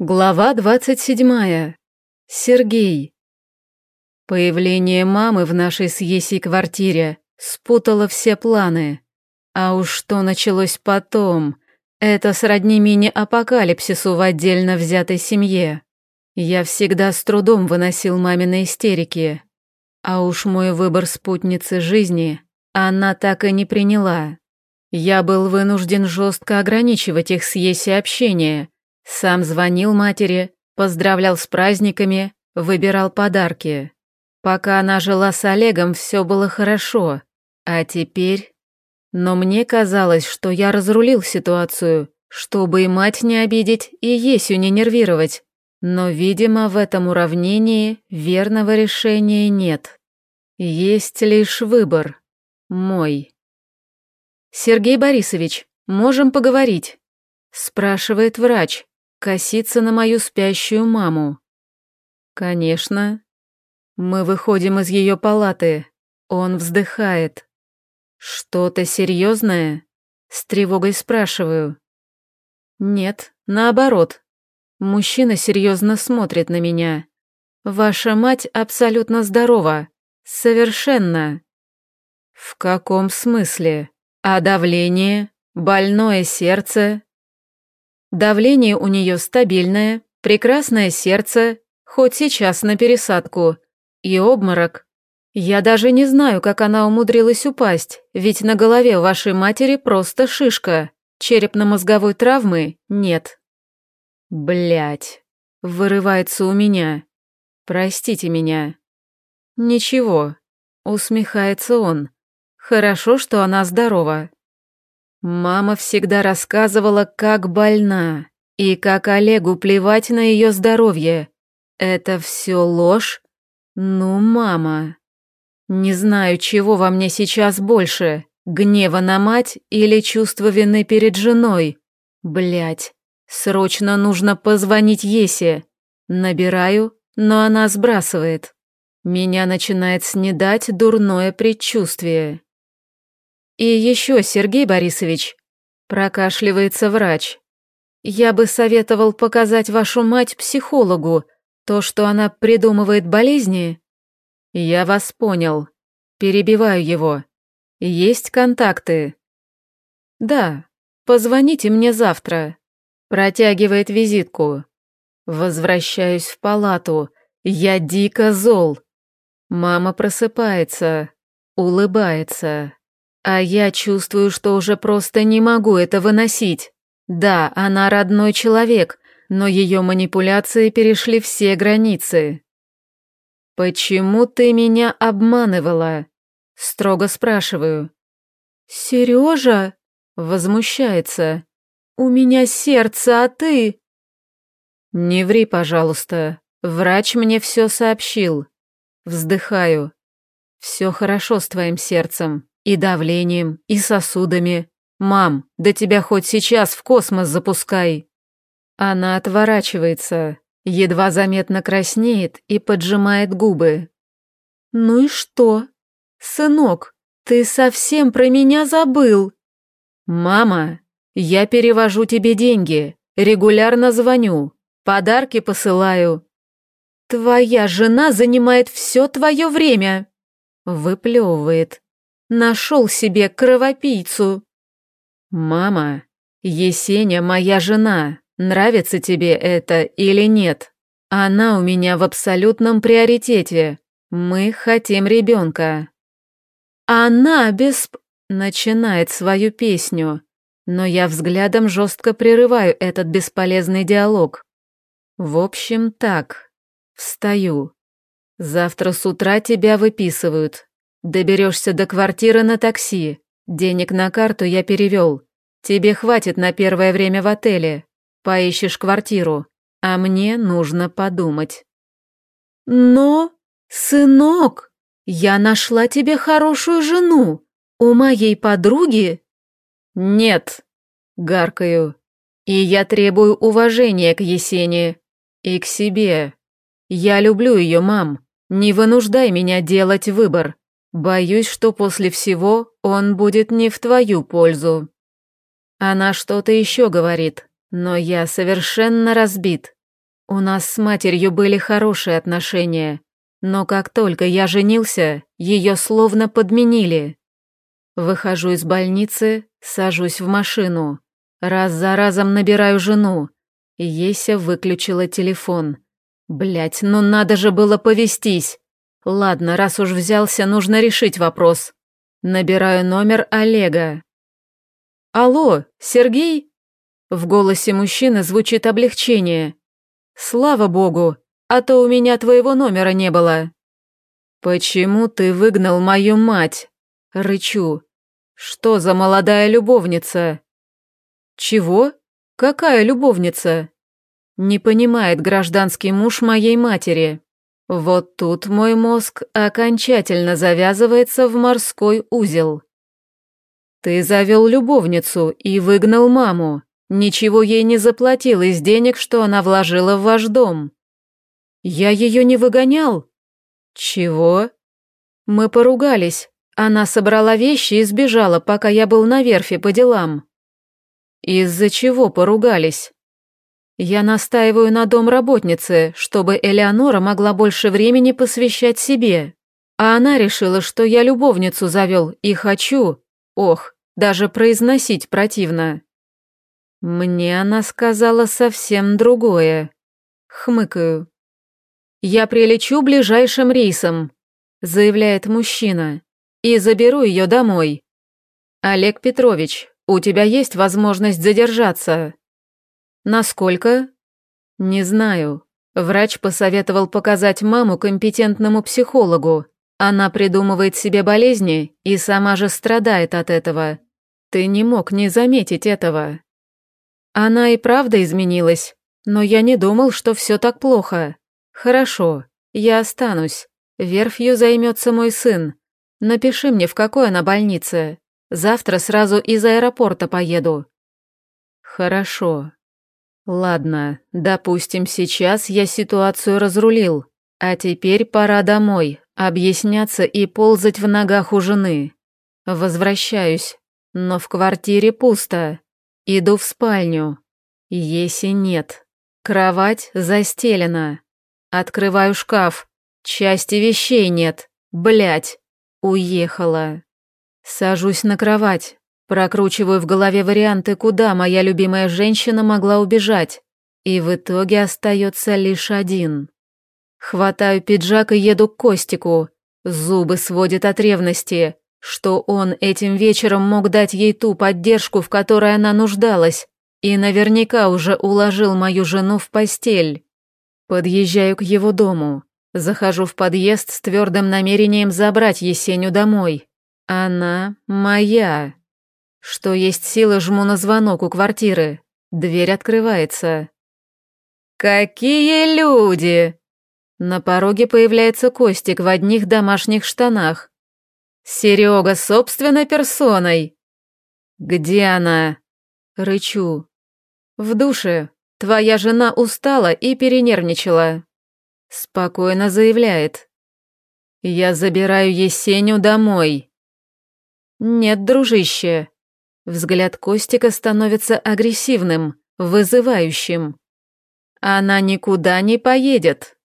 Глава двадцать седьмая. Сергей. Появление мамы в нашей с Есей квартире спутало все планы. А уж что началось потом, это сродни мини-апокалипсису в отдельно взятой семье. Я всегда с трудом выносил мамины истерики. А уж мой выбор спутницы жизни она так и не приняла. Я был вынужден жестко ограничивать их с Есей общение – сам звонил матери, поздравлял с праздниками, выбирал подарки. Пока она жила с Олегом, все было хорошо. А теперь... Но мне казалось, что я разрулил ситуацию, чтобы и мать не обидеть, и Есю не нервировать. Но, видимо, в этом уравнении верного решения нет. Есть лишь выбор. Мой. «Сергей Борисович, можем поговорить?» Спрашивает врач, косится на мою спящую маму. Конечно. Мы выходим из ее палаты. Он вздыхает. Что-то серьезное? С тревогой спрашиваю. Нет, наоборот. Мужчина серьезно смотрит на меня. Ваша мать абсолютно здорова. Совершенно. В каком смысле? А давление? Больное сердце? Давление у нее стабильное, прекрасное сердце, хоть сейчас на пересадку. И обморок. Я даже не знаю, как она умудрилась упасть, ведь на голове вашей матери просто шишка. Черепно-мозговой травмы нет. Блять, вырывается у меня. Простите меня. Ничего, усмехается он. Хорошо, что она здорова. Мама всегда рассказывала, как больна, и как Олегу плевать на ее здоровье. Это все ложь? Ну, мама. Не знаю, чего во мне сейчас больше, гнева на мать или чувство вины перед женой. Блять, срочно нужно позвонить Есе. Набираю, но она сбрасывает. Меня начинает снедать дурное предчувствие. «И еще, Сергей Борисович», — прокашливается врач, «я бы советовал показать вашу мать психологу, то, что она придумывает болезни». «Я вас понял. Перебиваю его. Есть контакты?» «Да. Позвоните мне завтра». Протягивает визитку. Возвращаюсь в палату. Я дико зол. Мама просыпается, улыбается. А я чувствую, что уже просто не могу это выносить. Да, она родной человек, но ее манипуляции перешли все границы. «Почему ты меня обманывала?» Строго спрашиваю. «Сережа?» Возмущается. «У меня сердце, а ты?» «Не ври, пожалуйста. Врач мне все сообщил». Вздыхаю. «Все хорошо с твоим сердцем. И давлением, и сосудами. Мам, да тебя хоть сейчас в космос запускай. Она отворачивается, едва заметно краснеет и поджимает губы. Ну и что? Сынок, ты совсем про меня забыл. Мама, я перевожу тебе деньги, регулярно звоню, подарки посылаю. Твоя жена занимает все твое время. Выплевывает. Нашел себе кровопийцу. Мама, Есеня моя жена. Нравится тебе это или нет? Она у меня в абсолютном приоритете. Мы хотим ребенка. Она без... Начинает свою песню, но я взглядом жестко прерываю этот бесполезный диалог. В общем, так. Встаю. Завтра с утра тебя выписывают. Доберешься до квартиры на такси. Денег на карту я перевел. Тебе хватит на первое время в отеле. Поищешь квартиру. А мне нужно подумать. Но, сынок, я нашла тебе хорошую жену. У моей подруги... Нет, гаркаю. И я требую уважения к Есени. И к себе. Я люблю ее, мам. Не вынуждай меня делать выбор. Боюсь, что после всего он будет не в твою пользу. Она что-то еще говорит, но я совершенно разбит. У нас с матерью были хорошие отношения, но как только я женился, ее словно подменили. Выхожу из больницы, сажусь в машину. Раз за разом набираю жену. Еся выключила телефон. Блять, ну надо же было повестись. Ладно, раз уж взялся, нужно решить вопрос. Набираю номер Олега. «Алло, Сергей?» В голосе мужчины звучит облегчение. «Слава богу, а то у меня твоего номера не было». «Почему ты выгнал мою мать?» Рычу. «Что за молодая любовница?» «Чего? Какая любовница?» Не понимает гражданский муж моей матери. Вот тут мой мозг окончательно завязывается в морской узел. Ты завел любовницу и выгнал маму. Ничего ей не заплатил из денег, что она вложила в ваш дом. Я ее не выгонял. Чего? Мы поругались. Она собрала вещи и сбежала, пока я был на верфи по делам. Из-за чего поругались? Я настаиваю на дом работницы, чтобы Элеонора могла больше времени посвящать себе. А она решила, что я любовницу завел и хочу. Ох, даже произносить противно. Мне она сказала совсем другое. Хмыкаю. «Я прилечу ближайшим рейсом», — заявляет мужчина, «и заберу ее домой». «Олег Петрович, у тебя есть возможность задержаться?» Насколько? Не знаю. Врач посоветовал показать маму компетентному психологу. Она придумывает себе болезни и сама же страдает от этого. Ты не мог не заметить этого. Она и правда изменилась, но я не думал, что все так плохо. Хорошо, я останусь. Верфью займется мой сын. Напиши мне, в какой она больнице. Завтра сразу из аэропорта поеду. Хорошо. Ладно, допустим, сейчас я ситуацию разрулил, а теперь пора домой, объясняться и ползать в ногах у жены. Возвращаюсь, но в квартире пусто. Иду в спальню. Еси нет. Кровать застелена. Открываю шкаф. Части вещей нет. Блять. Уехала. Сажусь на кровать. Прокручиваю в голове варианты, куда моя любимая женщина могла убежать, и в итоге остается лишь один. Хватаю пиджак и еду к Костику. Зубы сводят от ревности, что он этим вечером мог дать ей ту поддержку, в которой она нуждалась, и наверняка уже уложил мою жену в постель. Подъезжаю к его дому. Захожу в подъезд с твердым намерением забрать Есеню домой. Она моя. Что есть силы, жму на звонок у квартиры. Дверь открывается. «Какие люди!» На пороге появляется Костик в одних домашних штанах. «Серега собственной персоной!» «Где она?» Рычу. «В душе. Твоя жена устала и перенервничала». Спокойно заявляет. «Я забираю Есеню домой». «Нет, дружище, Взгляд Костика становится агрессивным, вызывающим. Она никуда не поедет.